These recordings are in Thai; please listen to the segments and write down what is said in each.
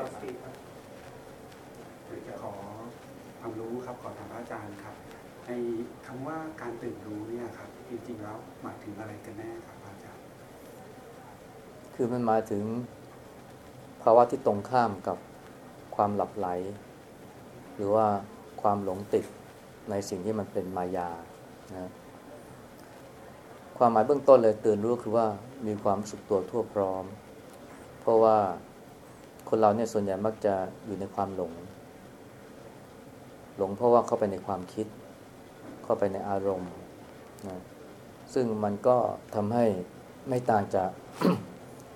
soft skill ครับอยากจะขอความรู้ครับขอถามพระอาจารย์ครับในคำว่าการตื่นรู้เนี่ยครับ จริงๆแล้วหมายถึงอะไรกันแน่ครับอาจารย์ คือมันหมายถึงภาวะที่ตรงข้ามกับความหลับใหล หรือว่าความหลงติดในสิ่งที่มันเป็นมายานะความหมายเบื้องต้นเลยตื่นรู้คือว่ามีความสึกตัวทั่วพร้อม เพราะว่า คนเราเนี่ยส่วนใหญ่มักจะอยู่ในความหลง หลงเพราะว่าเข้าไปในความคิด เข้าไปในอารมณ์นะซึ่งมันก็ทำให้ไม่ต่างจาก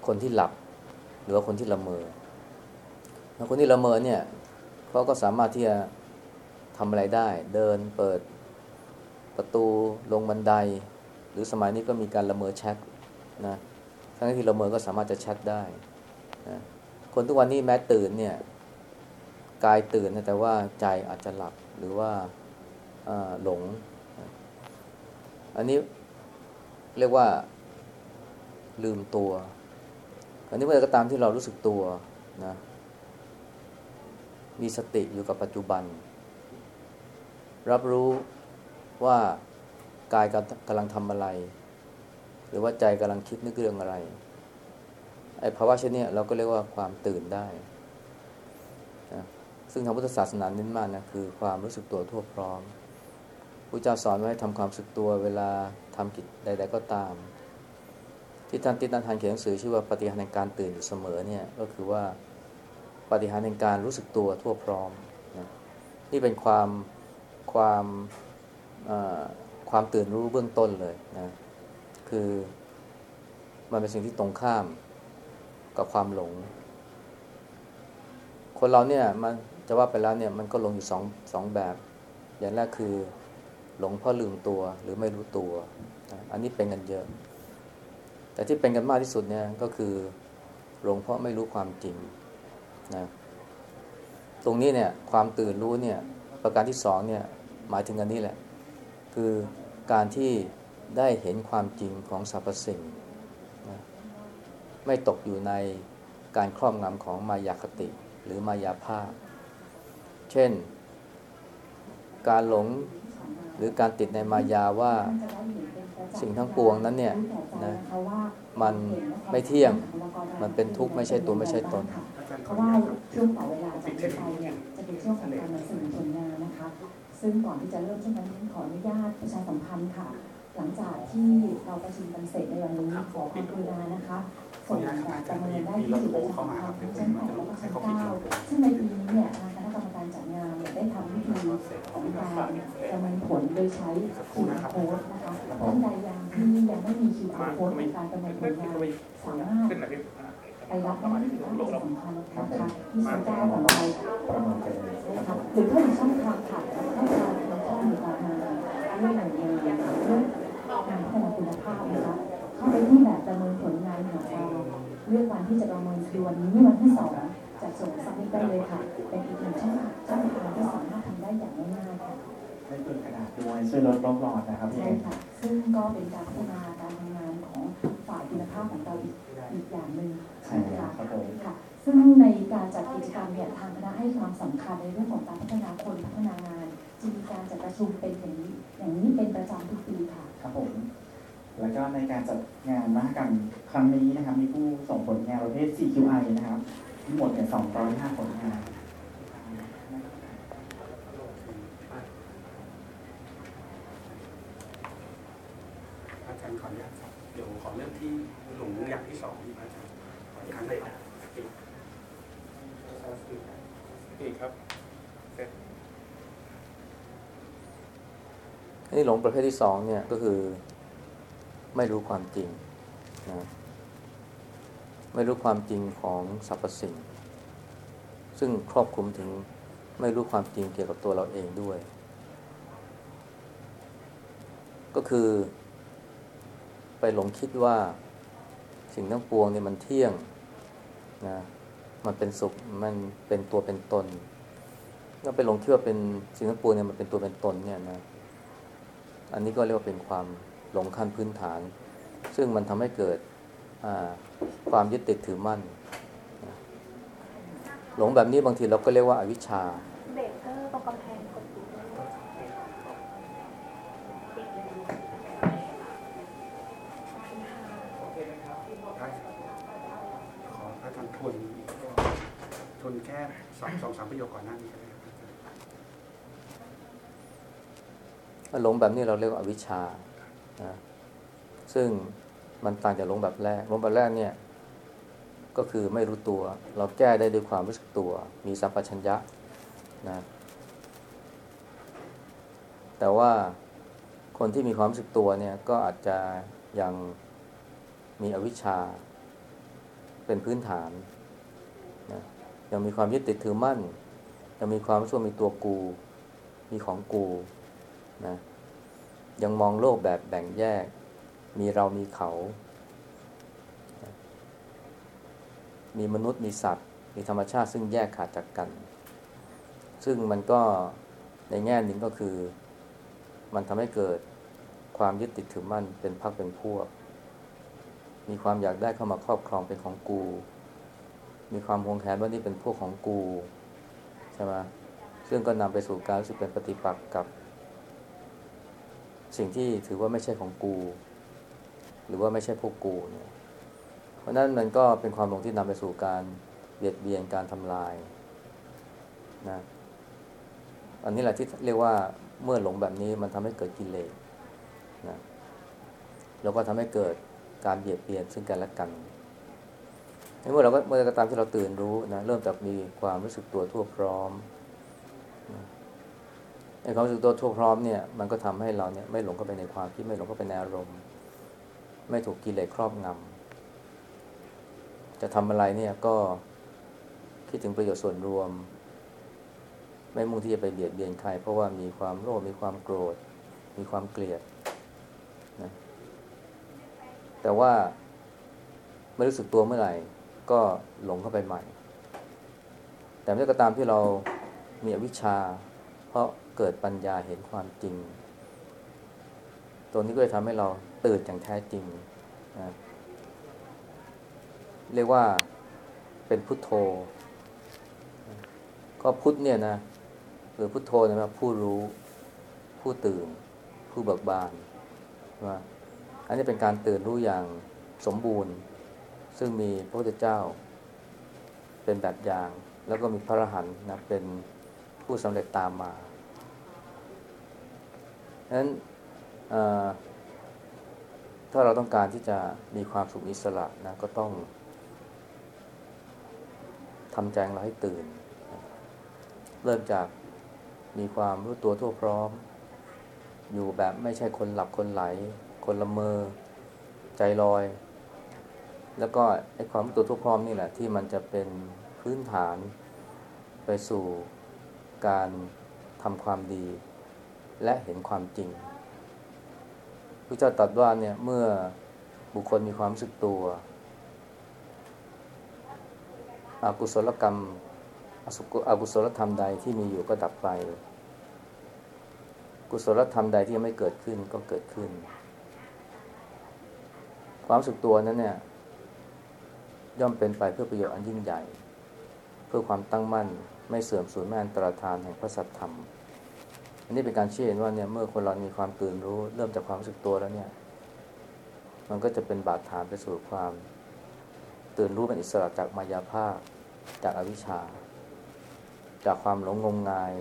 คนที่หลับ หรือว่าคนที่ละเมอแล้วคนที่ละเมอเนี่ยเขาก็สามารถที่จะทำอะไรได้ เดินเปิดประตูลงบันได หรือสมัยนี้ก็มีการละเมอแชทนะทั้งที่ละเมอก็สามารถจะแชทได้นะ คนทุกวันนี้แม้ตื่นเนี่ยกายตื่นนะแต่ว่าใจอาจจะหลับหรือว่าหลง อันนี้เรียกว่าลืมตัว อันนี้เมื่อก็ตามที่เรารู้สึกตัวนะมีสติอยู่กับปัจจุบัน รับรู้ว่ากายกำลังทำอะไร หรือว่าใจกำลังคิดนึกเรื่องอะไร ไอ้ภาวะเช่นนี้เราก็เรียกว่าความตื่นได้นะซึ่งทางพุทธศาสนาเน้นมากนะคือความรู้สึกตัวทั่วพร้อมพระเจ้าสอนไว้ให้ทำความรู้สึกตัวเวลาทำกิจใด ๆ ก็ตาม ที่ท่านติดนันทานเขียนหนังสือชื่อว่าปฏิหารแห่งการตื่นอยู่เสมอเนี่ยก็คือว่าปฏิหารแห่งการรู้สึกตัวทั่วพร้อมนะนี่เป็นความความความตื่นรู้เบื้องต้นเลยนะคือมันเป็นสิ่งที่ตรงข้าม กับความหลง คนเราเนี่ยมันจะว่าไปแล้วเนี่ยมันก็หลงอยู่สองสองแบบ อย่างแรกคือ หลงเพราะลืมตัวหรือไม่รู้ตัว อันนี้เป็นกันเยอะ แต่ที่เป็นกันมากที่สุดเนี่ยก็คือหลงเพราะไม่รู้ความจริงนะตรงนี้เนี่ยความตื่นรู้เนี่ยประการที่สองเนี่ยหมายถึงอันนี้แหละ คือการที่ได้เห็นความจริงของสรรพสิ่ง ไม่ตกอยู่ในการครอบงำของมายาคติหรือมายาภาพ เช่น การหลงหรือการติดในมายาว่าสิ่งทั้งปวงนั้นเนี่ยนะมันไม่เที่ยงมันเป็นทุกข์ไม่ใช่ตัวไม่ใช่ตนเพราะว่าช่วงต่อเวลาจากนี้ไปเนี่ยจะเป็นช่วงของการนำเสนอผลงานนะคะ ซึ่งก่อนที่จะเริ่มช่วงนั้นขออนุญาตประชาสัมพันธ์ค่ะ หลังจากที่เราประชุมกันเสร็จในวันนี้ขอความกรุณานะคะ ส่งแบบประเมินได้ที่ศูนย์ประชาสัมพันธ์ทั้งชั้นแปดแล้วก็ชั้นเก้าซึ่งในปีนี้เนี่ยทางคณะกรรมการจัดงานเนี่ยได้ทำวิธีของการประเมินผลโดยใช้ QR code นะคะท่านใดยังที่ยังไม่มี QR code ในการประเมินผลงานสามารถไปรับได้ที่สัมพันธ์นะคะที่ชั้นเก้าของเรานะคะหรือถ้ามีช่องทางผ่านให้การทำข้อมูลออกมาด้วยหน่วยงานด้วยงานพัฒนาคุณภาพนะคะเข้าไปที่แบบประเมินผลงานของเรา เลือกวันที่จะประเมินคือวันนี้วันที่สองจะส่งสัมมิตได้เลยค่ะ เป็นอีกหนึ่งช่องช่องทางที่สามารถทำได้อย่างง่ายๆค่ะไม่เปิดกระดาษด้วยช่วยลดโลกร้อนนะครับพี่ใช่เอกค่ะ ซึ่งก็เป็นการพัฒนาการทำงานของฝ่ายคุณภาพของเราอีกอีกอย่างหนึ่งใช่ครับครับผมค่ะ ซึ่งในการจัดกิจกรรมเนี่ยทางคณะให้ความสำคัญในเรื่องของการพัฒนาคนพัฒนางานจึงมีการจัดประชุมเป็นอย่างนี้อย่างนี้เป็นประจำทุกปีค่ะ ครับผม แล้วก็ในการจัดงานมหกรรมครั้งนี้นะครับ มีผู้ส่งผลงานประเภท CQI นะครับทั้งหมดเนี่ย205ผลงาน อาจารย์ขออนุญาตครับเดี๋ยวขอเริ่มที่หลงอย่างที่สองที่พระอาจารย์ขออีกครั้งเลยครับอีกครับอันนี้หลงประเภทที่สองเนี่ยก็คือ ไม่รู้ความจริงนะไม่รู้ความจริงของสรรพสิ่ง ซึ่งครอบคลุมถึงไม่รู้ความจริงเกี่ยวกับตัวเราเองด้วย ก็คือ ไปหลงคิดว่าสิ่งทั้งปวงเนี่ยมันเที่ยงนะมันเป็นสุขมันเป็นตัวเป็นตนก็ไปหลงคิดว่าเป็นสิ่งทั้งปวงเนี่ยมันเป็นตัวเป็นตนเนี่ยนะอันนี้ก็เรียกว่าเป็นความ หลงขั้นพื้นฐาน ซึ่งมันทำให้เกิดอ่าความยึดติดถือมั่นนะหลงแบบนี้บางทีเราก็เรียกว่าอาวิชชาเบรกเกอร์ตรงกำแพงกดปิดเลยปิดเลยขอบคุณค่ะได้ครับขอพระอาจารย์ทวนอีกทวนแค่สองสองสามประโยคก่อนหน้านี้ก็ได้ครับอาจารย์หลงแบบนี้เราเรียกว่าอวิชชา นะซึ่งมันต่างจากหลงแบบแรกหลงแบบแรกเนี่ย ก็คือไม่รู้ตัว เราแก้ได้ด้วยความรู้สึกตัว มีสัมปชัญญะนะแต่ว่าคนที่มีความรู้สึกตัวเนี่ยก็อาจจะยังมีอวิชชา เป็นพื้นฐานนะยังมีความยึดติดถือมั่นยังมีความรู้สึกว่ามีตัวกู มีของกูนะ ยังมองโลกแบบแบ่งแยก มีเรามีเขา มีมนุษย์มีสัตว์ มีธรรมชาติซึ่งแยกขาดจากกัน ซึ่งมันก็ในแง่หนึ่งก็คือ มันทำให้เกิดความยึดติดถือมั่นเป็นพักเป็นพวก มีความอยากได้เข้ามาครอบครองเป็นของกู มีความหวงแหนว่านี่เป็นพวกของกู ใช่ไหมซึ่งก็นำไปสู่การรู้สึกเป็นปฏิปักษ์กับ สิ่งที่ถือว่าไม่ใช่ของกู หรือว่าไม่ใช่พวกกูเนี่ยเพราะนั้นมันก็เป็นความหลงที่นำไปสู่การเบียดเบียนการทำลายนะอันนี้แหละที่เรียกว่าเมื่อหลงแบบนี้มันทำให้เกิดกิเลสนะแล้วก็ทำให้เกิดการเบียดเบียนซึ่งกันและกันเมื่อเราก็เมื่อก็ตามที่เราตื่นรู้นะเริ่มจากมีความรู้สึกตัวทั่วพร้อม ในความรู้สึกตัวทั่วพร้อมเนี่ยมันก็ทำให้เราเนี่ยไม่หลงเข้าไปในความคิดไม่หลงเข้าไปในอารมณ์ ไม่ถูกกิเลสครอบงำจะทำอะไรเนี่ยก็คิดถึงประโยชน์ส่วนรวม ไม่มุ่งที่จะไปเบียดเบียนใคร เพราะว่ามีความโลภมีความโกรธ มีความเกลียดนะแต่ว่าไม่รู้สึกตัวเมื่อไหร่ ก็หลงเข้าไปใหม่ แต่เมื่อก็ตามที่เรามีอวิชชา เพราะ เกิดปัญญาเห็นความจริง ตัวนี้ก็จะทำให้เราตื่นอย่างแท้จริงนะเรียกว่าเป็นพุทโธ ก็พุทธเนี่ยนะหรือพุทโธนะครับผู้รู้ผู้ตื่น ผู้เบิกบานว่าอันนี้เป็นการตื่นรู้อย่างสมบูรณ์ ซึ่งมีพระพุทธเจ้าเป็นแบบอย่าง แล้วก็มีพระอรหันต์นะเป็นผู้สำเร็จตามมา ฉะนั้นถ้าเราต้องการที่จะมีความสุขอิสระนะก็ต้องทำใจของเราให้ตื่น เริ่มจากมีความรู้ตัวทั่วพร้อม อยู่แบบไม่ใช่คนหลับคนไหล คนละเมอ ใจลอย แล้วก็ไอ้ความรู้ตัวทั่วพร้อมนี่แหละ ที่มันจะเป็นพื้นฐานไปสู่การทำความดี และเห็นความจริงพระเจ้าตรัสว่าเนี่ยเมื่อบุคคลมีความรู้สึกตัวอากุศลกรรมอสุกุศลธรรมใดที่มีอยู่ก็ดับไป กุศลธรรมใดที่ยังไม่เกิดขึ้นก็เกิดขึ้น ความสึกตัวนั้นเนี่ย ย่อมเป็นไปเพื่อประโยชน์อันยิ่งใหญ่ เพื่อความตั้งมั่นไม่เสื่อมสูญแม่อันตรธานแห่งพระสัทธรรม อันนี้เป็นการชี้เห็นว่าเนี่ยเมื่อคนเรามีความตื่นรู้ เริ่มจากความรู้สึกตัวแล้วเนี่ย มันก็จะเป็นบาดฐานไปสู่ความ ตื่นรู้เป็นอิสระจากมายาภาพจากอวิชชา จากความหลงงมงาย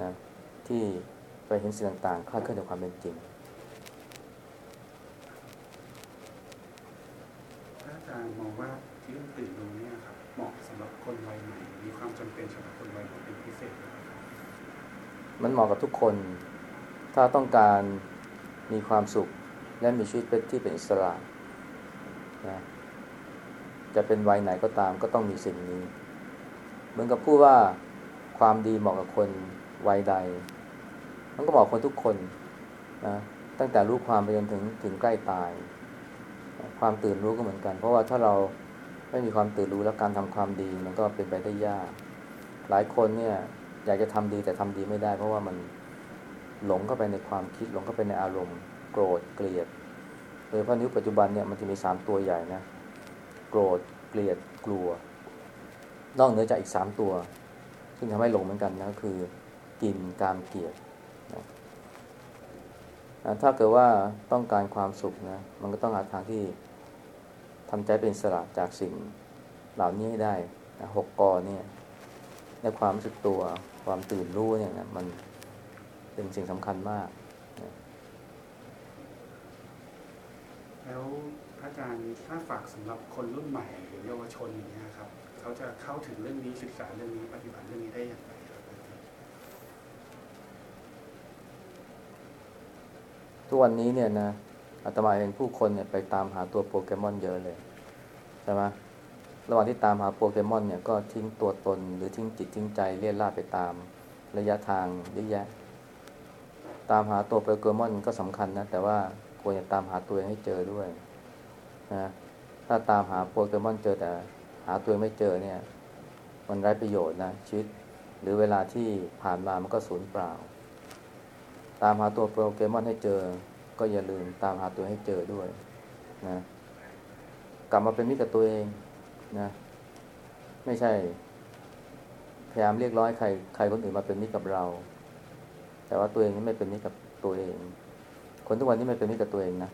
นะที่ไปเห็นสิ่งต่างๆคลาดเคลื่อนจากความเป็นจริงอาจารย์มองว่าเรื่องตื่นรู้เนี่ยครับเหมาะสำหรับคนวัยไหนมีความจำเป็นสำหรับคนวัยไหนเป็นพิเศษไหม มันเหมาะกับทุกคน ถ้าต้องการมีความสุขและมีชีวิตเป็นที่เป็นอิสระนะจะเป็นวัยไหนก็ตามก็ต้องมีสิ่งนี้ เหมือนกับพูดว่าความดีเหมาะกับคนวัยใด มันก็เหมาะคนทุกคนนะตั้งแต่รู้ความไปจนถึงถึงใกล้ตาย ความตื่นรู้ก็เหมือนกัน เพราะว่าถ้าเราไม่มีความตื่นรู้แล้วการทำความดี มันก็เป็นไปได้ยาก หลายคนเนี่ย อยากจะทำดีแต่ทำดีไม่ได้ เพราะว่ามันหลงเข้าไปในความคิดหลงเข้าไปในอารมณ์ โกรธเกลียดโดยเฉพาะนิ้วปัจจุบันเนี่ยมันจะมีสามตัวใหญ่นะโกรธเกลียดกลัวนอกเหนือจากอีกสามตัว ซึ่งทำให้หลงเหมือนกันนะก็คือกินกามเกลียดนะถ้าเกิดว่าต้องการความสุขนะ มันก็ต้องหาทางที่ทำใจเป็นสระจากสิ่งเหล่านี้ให้ได้หกกอเนี่ยในความรู้สึกตัว ความตื่นรู้เนี่ยนะมันเป็นสิ่งสำคัญมากแล้วพระอาจารย์ถ้าฝากสำหรับคนรุ่นใหม่หรือเยาวชนอย่างเงี้ยครับ เขาจะเข้าถึงเรื่องนี้ศึกษาเรื่องนี้ปฏิบัติเรื่องนี้ได้อย่างไรครับอาจารย์ทุกวันนี้เนี่ยนะอาตมาเห็นผู้คนเนี่ยไปตามหาตัวโปเกมอนเยอะเลย ใช่ไหม ระหว่างที่ตามหาโปเกมอนเนี่ยก็ทิ้งตัวตนหรือทิ้งจิตทิ้งใจเลี่ยนล่าไปตามระยะทางเยอะแยะ ตามหาตัวโปเกมอนก็สำคัญนะ แต่ว่าควรจะตามหาตัวเองให้เจอด้วยนะถ้าตามหาโปเกมอนเจอแต่หาตัวไม่เจอเนี่ย มันไร้ประโยชน์นะชีวิต หรือเวลาที่ผ่านมามันก็สูญเปล่า ตามหาตัวโปเกมอนให้เจอ ก็อย่าลืมตามหาตัวให้เจอด้วยนะกลับมาเป็นมิตรกับตัวเอง นะ ไม่ใช่ พยายามเรียกร้องให้ใครใครคนอื่นมาเป็นมิตรกับเรา แต่ว่าตัวเองนี่ไม่เป็นมิตรกับตัวเอง คนทุกวันนี้ไม่เป็นมิตรกับตัวเองนะ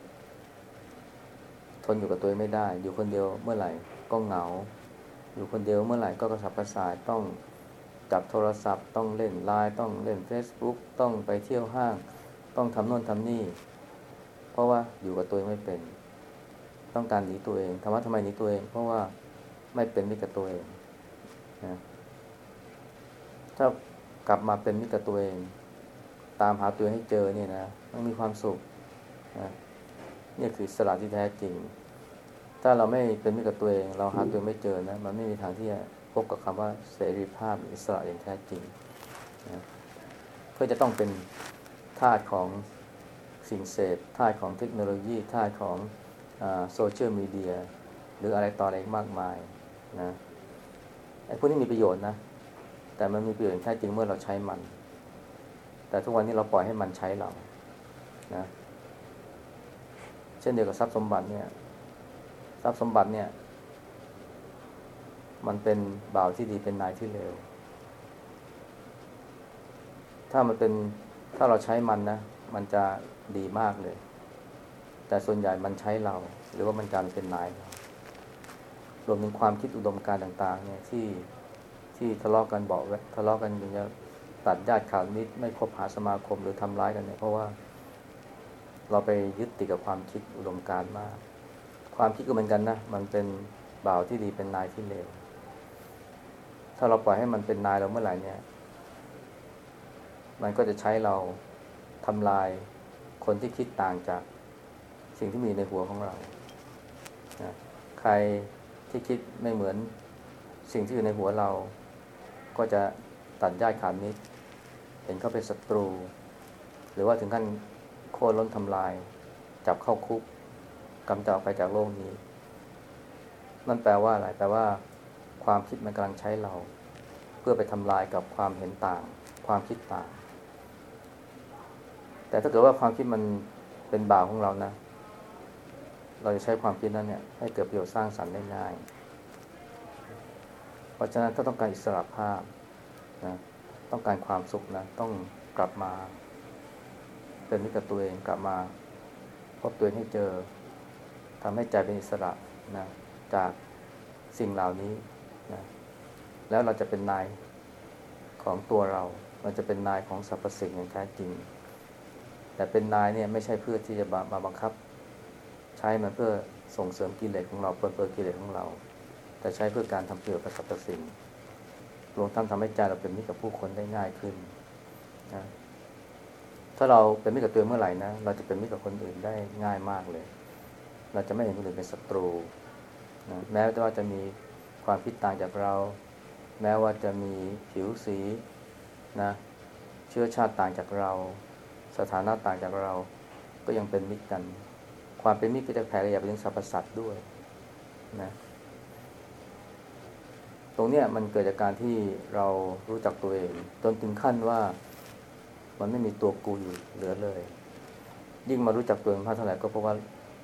ทนอยู่กับตัวเองไม่ได้ อยู่คนเดียวเมื่อไหร่ก็เหงา อยู่คนเดียวเมื่อไหร่ก็กระสับกระส่ายต้องจับโทรศัพท์ต้องเล่นไลน์ต้องเล่น Facebook ต้องไปเที่ยวห้าง ต้องทำโน่นทำนี่ เพราะว่าอยู่กับตัวเองไม่เป็น ต้องการหนีตัวเองธรรมทำไมหนีตัวเอง เพราะว่า ไม่เป็นมิตรกับตัวเองนะถ้ากลับมาเป็นมิตรกับตัวเอง ตามหาตัวเองให้เจอเนี่ยนะมันมีความสุขนะนี่คือสละที่แท้จริง ถ้าเราไม่เป็นมิตรกับตัวเอง เราหาตัวไม่เจอนะมันไม่มีทางที่จะพบกับคำว่าเสรีภาพหรืออิสระอย่างแท้จริงนะเพื่อจะต้องเป็นทาสของสิ่งเสพทาสของเทคโนโลยีทาสของโซเชียลมีเดียหรืออะไรต่ออะไรมากมาย นะไอ้พวกนี้มีประโยชน์นะ แต่มันมีประโยชน์อย่างแท้จริงเมื่อเราใช้มัน แต่ทุกวันนี้เราปล่อยให้มันใช้เรานะเช่นเดียวกับทรัพย์สมบัติเนี่ยทรัพย์สมบัติเนี่ย มันเป็นบ่าวที่ดีเป็นนายที่เลวถ้ามันเป็นถ้าเราใช้มันนะ มันจะดีมากเลย แต่ส่วนใหญ่มันใช้เรา หรือว่ามันกลารเป็นนายเรา รวมถึงความคิดอุดมการต่างๆเนี่ยที่ที่ทะเลาะกันบอกทะเลาะกันอย่างเงี้ยตัดญาติขาดมิตรไม่คบหาสมาคมหรือทำร้ายกันเนี่ยเพราะว่า เราไปยึดติดกับความคิดอุดมการมาก ความคิดก็เหมือนกันนะมันเป็นบ่าวที่ดีเป็นนายที่เลวถ้าเราปล่อยให้มันเป็นนายเราเมื่อไหร่เนี่ย มันก็จะใช้เราทำลายคนที่คิดต่างจากสิ่งที่มีในหัวของเรานะใคร ที่คิดไม่เหมือนสิ่งที่อยู่ในหัวเรา ก็จะตัดญาติขาดมิตรเห็นเขาเป็นศัตรู หรือว่าถึงขั้นโค่นล้นทำลาย จับเข้าคุกกำจัดออกไปจากโลกนี้ นั่นแปลว่าอะไรแปลว่า ความคิดมันกำลังใช้เรา เพื่อไปทำลายกับความเห็นต่าง ความคิดต่าง แต่ถ้าเกิดว่าความคิดมันเป็นบ่าวของเรานะ เราจะใช้ความคิดนั้นเนี่ยให้เกิดประโยชน์สร้างสรรค์ได้ง่าย เพราะฉะนั้นถ้าต้องการอิสระภาพนะต้องการความสุขนะต้องกลับมาเป็นมิตรกับตัวเองกลับมาพบตัวเองให้เจอทำให้ใจเป็นอิสระนะจากสิ่งเหล่านี้นะแล้วเราจะเป็นนายของตัวเรา เราจะเป็นนายของสรรพสิ่งอย่างแท้จริง แต่เป็นนายเนี่ยไม่ใช่เพื่อที่จะมาบังคับ ใช้มันเพื่อส่งเสริมกิเลสของเราเปิดเปิดกิเลสของเรา แต่ใช้เพื่อการทำประโยชน์กับสรรพสิ่งรวมทั้งทำให้ใจเราเป็นมิตรกับผู้คนได้ง่ายขึ้นนะถ้าเราเป็นมิตรกับตัวเมื่อไหร่นะเราจะเป็นมิตรกับคนอื่นได้ง่ายมากเลย เราจะไม่เห็นคนอื่นเป็นศัตรูนะแม้ว่าจะมีความคิดต่างจากเรา แม้ว่าจะมีผิวสีนะเชื้อชาติต่างจากเรา สถานะต่างจากเราก็ยังเป็นมิตรกัน ความเป็นมิตรก็จะแผ่ขยายไปถึงสรรพสัตว์ด้วยนะตรงเนี้ยมันเกิดจากการที่เรารู้จักตัวเอง จนถึงขั้นว่ามันไม่มีตัวกูอยู่เหลือเลย ยิ่งมารู้จักตัวเองมากเท่าไหร่ก็เพราะว่า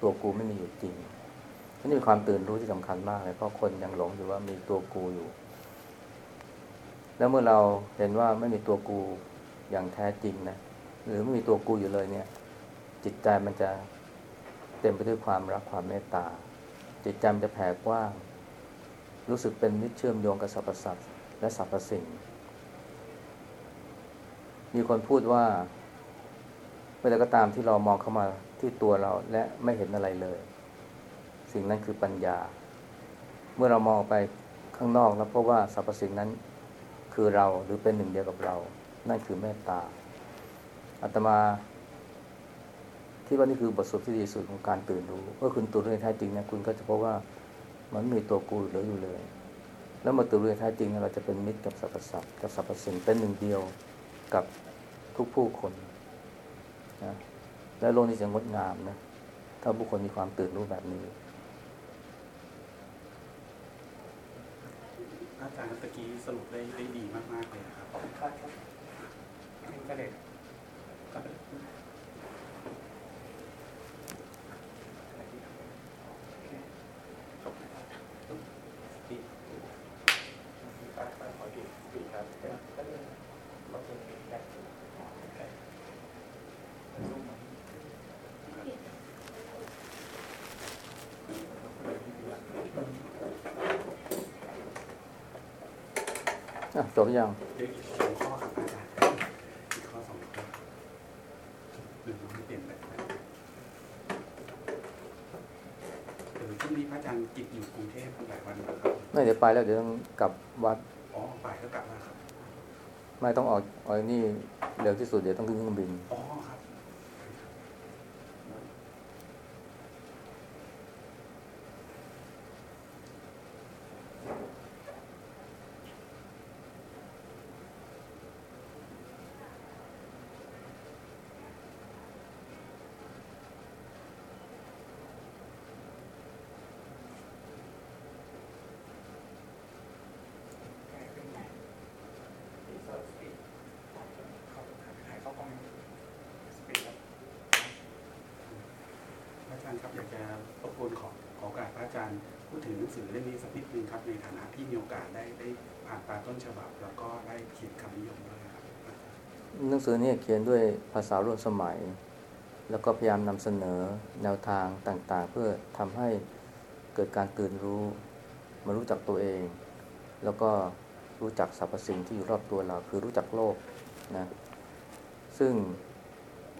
ตัวกูไม่มีอยู่จริงนี่เป็นความตื่นรู้ที่สำคัญมากเลยเพราะคนยังหลงอยู่ว่ามีตัวกูอยู่ แล้วเมื่อเราเห็นว่าไม่มีตัวกูอย่างแท้จริงนะหรือไม่มีตัวกูอยู่เลยเนี่ย จิตใจมันจะ เต็มไปด้วยความรักความเมตตา จิตใจมันจะแผ่กว้าง รู้สึกเป็นมิตรเชื่อมโยงกับสรรพสัตว์และสรรพสิ่ง มีคนพูดว่าเมื่อใดก็ตามที่เรามองเข้ามาที่ตัวเราและไม่เห็นอะไรเลย สิ่งนั้นคือปัญญา เมื่อเรามองไปข้างนอกแล้วพบว่าสรรพสิ่งนั้นคือเราหรือเป็นหนึ่งเดียวกับเรา นั่นคือเมตตาอาตมา ที่ว่านี่คือบทสรุปที่ดีสุดของการตื่นรู้เมื่อคุณตื่นรู้ในแท้จริงเนี่ยคุณก็จะพบว่ามันไม่มีตัวกูเหลืออยู่เลย แล้วเมื่อตื่นรู้ในแท้จริงเนี่ยเราจะเป็นมิตรกับสรรพสัตว์กับสรรพสิ่งเป็นหนึ่งเดียวกับทุกผู้คนนะและโลกนี้จะงดงามนะถ้าผู้คนมีความตื่นรู้แบบนี้อาจารย์ตะกี้สรุปได้ได้ดีมาก ๆ เลยนะครับครับก็เลยก็เลย อะ จบยังเดี๋ยวอีกสองข้อครับอาจารย์อีกข้อสองข้อหรือไม่เปลี่ยนไปเดี๋ยวช่วงนี้พระอาจารย์กิจอยู่กรุงเทพหลายวันนะครับไม่เดี๋ยวไปแล้วเดี๋ยวต้องกลับวัดอ๋อบ่ายก็กลับมาครับ ไม่ต้องออกออกนี่เร็วที่สุดเดี๋ยวต้องขึ้นเครื่องบินอ๋อครับ พระอาจารย์ครับอยากจะรบกวนขอขอโอกาสพระอาจารย์พูดถึงหนังสือเล่มนี้สักนิดนึงครับในฐานะที่มีโอกาสได้ได้ผ่านตาต้นฉบับ แล้วก็ได้เขียนคำนิยมด้วยครับหนังสือนี้เขียนด้วยภาษาร่วมสมัย แล้วก็พยายามนำเสนอแนวทางต่างๆ เพื่อทำให้เกิดการตื่นรู้มารู้จักตัวเอง แล้วก็รู้จักสรรพสิ่งที่อยู่รอบตัวเราคือรู้จักโลกนะซึ่ง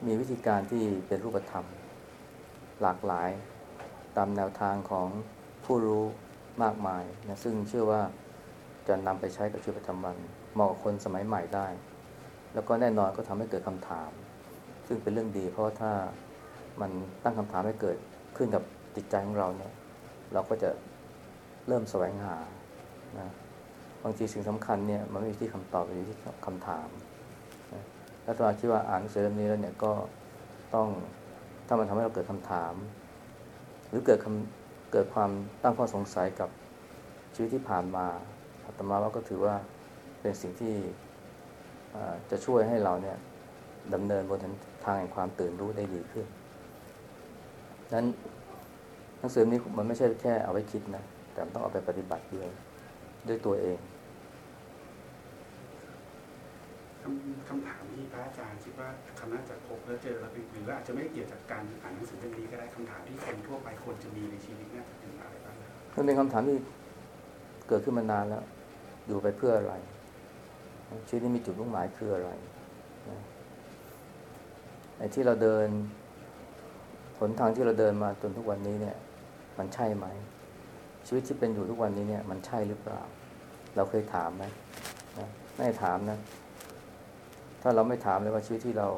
มีวิธีการที่เป็นรูปธรรม หลากหลาย ตามแนวทางของผู้รู้มากมายนะซึ่งเชื่อว่าจะนำไปใช้กับชีวิตประจำวันเหมาะกับคนสมัยใหม่ได้ แล้วก็แน่นอนก็ทำให้เกิดคำถาม ซึ่งเป็นเรื่องดีเพราะถ้ามันตั้งคำถามให้เกิดขึ้นกับจิตใจของเราเนี่ยเราก็จะเริ่มแสวงหานะบางทีสิ่งสำคัญเนี่ยมันไม่อยู่ที่คำตอบมันอยู่ที่คำถามนะแล้วตัวคิดว่าอ่านหนังสือเล่มนี้แล้วเนี่ยก็ต้อง ถ้ามันทำให้เราเกิดคำถาม หรือเกิดคำเกิดความตั้งข้อสงสัยกับชีวิตที่ผ่านมาอาตมาว่าก็ถือว่าเป็นสิ่งที่จะช่วยให้เราเนี่ยดำเนินบนทางแห่งความตื่นรู้ได้ดีขึ้นนั้นหนังสือนี้มันไม่ใช่แค่เอาไว้คิดนะ แต่มันต้องเอาไปปฏิบัติด้วยด้วยตัวเอง คำคำถามที่พระอาจารย์คิดว่าคณะจะพบแล้วเจอแล้วเป็นหรือว่าอาจจะไม่เกี่ยวจากการอ่านหนังสือเล่มนี้ก็ได้คำถามที่คนทั่วไปควรจะมีในชีวิตเนี่ยจะเป็นอะไรบ้างมันเป็นคำถามที่เกิดขึ้นมานานแล้ว อยู่ไปเพื่ออะไร ชีวิตนี้มีจุดมุ่งหมายคืออะไรนะไอ้ที่เราเดินหนทางที่เราเดินมาจนทุกวันนี้เนี่ย มันใช่ไหม ชีวิตที่เป็นอยู่ทุกวันนี้เนี่ย มันใช่หรือเปล่า เราเคยถามไหมนะไม่ถามนะ ถ้าเราไม่ถามเลยว่าชีวิตที่เรา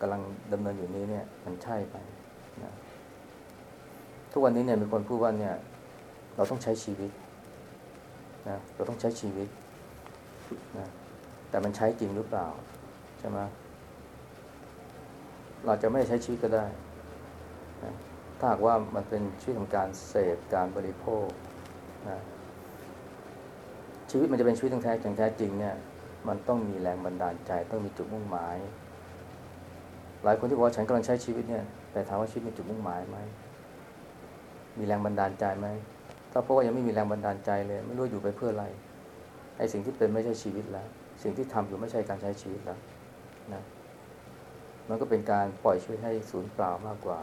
กำลังดำเนินอยู่นี้เนี่ย มันใช่ไหมนะทุกวันนี้เนี่ยมีคนพูดว่าเนี่ย เราต้องใช้ชีวิตนะเราต้องใช้ชีวิตนะแต่มันใช้จริงหรือเปล่าใช่ไหมเราจะไม่ใช้ชีวิตก็ได้นะถ้าหากว่ามันเป็นชีวิตของการเสพการบริโภคนะชีวิตมันจะเป็นชีวิตที่แท้จริงแท้จริงเนี่ย มันต้องมีแรงบันดาลใจ ต้องมีจุดมุ่งหมาย หลายคนที่บอกว่าฉันกำลังใช้ชีวิตเนี่ย แต่ถามว่าชีวิตมีจุดมุ่งหมายไหม มีแรงบันดาลใจไหม ถ้าพราะว่ายังไม่มีแรงบันดาลใจเลย ไม่รู้อยู่ไปเพื่ออะไร ไอ้สิ่งที่เป็นไม่ใช่ชีวิตแล้ว สิ่งที่ทำอยู่ไม่ใช่การใช้ชีวิตแล้วนะ มันก็เป็นการปล่อยชีวิตให้สูญเปล่ามากกว่า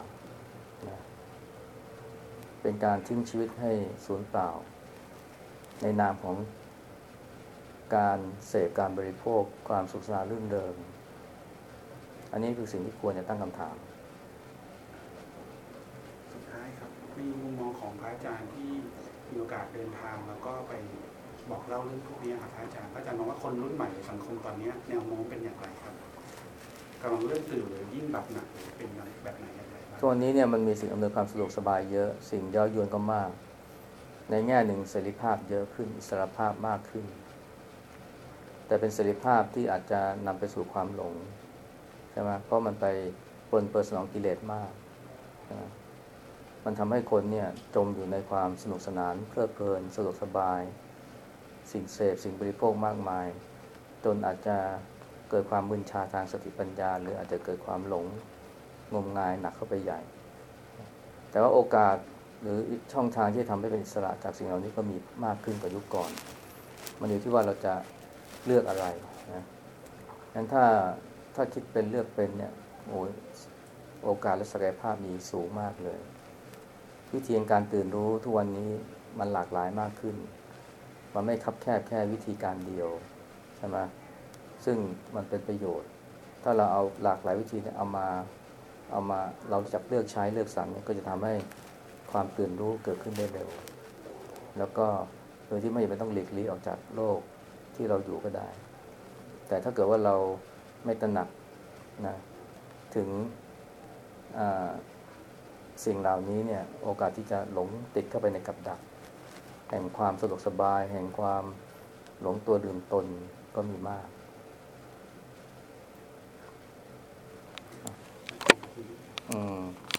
นะเป็นการทิ้งชีวิตให้สูญเปล่า ในนามของ การเสพการบริโภค ความสุขสนานรื่นเริง อันนี้คือสิ่งที่ควรจะตั้งคำถาม สุดท้ายครับ มีมุมมองของพระอาจารย์ที่มีโอกาสเดินทางแล้วก็ไปบอกเล่าเรื่องพวกนี้ครับพระอาจารย์พระอาจารย์มองว่าคนรุ่นใหม่ในสังคมตอนนี้แนวโน้มเป็นอย่างไรครับกำลังเริ่มตื่นหรือยิ่งแบบหนักหรือเป็นอะไรแบบไหนอย่างไรบ้างช่วงนี้เนี่ยมันมีสิ่งอำนวยความสะดวกสบายเยอะสิ่งเย้ายวนก็มาก ในแง่หนึ่งเสรีภาพเยอะขึ้นอิสรภาพมากขึ้น แต่เป็นเสรีภาพที่อาจจะนำไปสู่ความหลงใช่ไหมเพราะมันไปปนเปื้อนสนองกิเลสมาก มันทำให้คนเนี่ยจมอยู่ในความสนุกสนานเพลิดเพลินสะดวกสบาย สิ่งเสพสิ่งบริโภคมากมาย จนอาจจะเกิดความมึนชาทางสติปัญญา หรืออาจจะเกิดความหลงงมงายหนักเข้าไปใหญ่ แต่ว่าโอกาสหรือช่องทางที่ทำให้เป็นอิสระจากสิ่งเหล่านี้ก็มีมากขึ้นกว่ายุคก่อน มันอยู่ที่ว่าเราจะ เลือกอะไรนะงั้นถ้าถ้าคิดเป็นเลือกเป็นเนี่ยโอ้ยโอกาสและศักยภาพมีสูงมากเลย วิธีการตื่นรู้ทุกวันนี้มันหลากหลายมากขึ้น มันไม่คับแคบแค่วิธีการเดียวใช่ไหมซึ่งมันเป็นประโยชน์ ถ้าเราเอาหลากหลายวิธีเนี่ยเอามาเอามาเราจับเลือกใช้เลือกสรรเนี่ยก็จะทำให้ความตื่นรู้เกิดขึ้นได้เร็ว แล้วก็โดยที่ไม่จำเป็นต้องหลีกเลี่ยงออกจากโลก ที่เราอยู่ก็ได้ แต่ถ้าเกิดว่าเราไม่ตระหนักนะถึงสิ่งเหล่านี้เนี่ยโอกาสที่จะหลงติดเข้าไปในกับดัก แห่งความสะดวกสบาย แห่งความหลงตัวดื่มตนก็มีมากอืม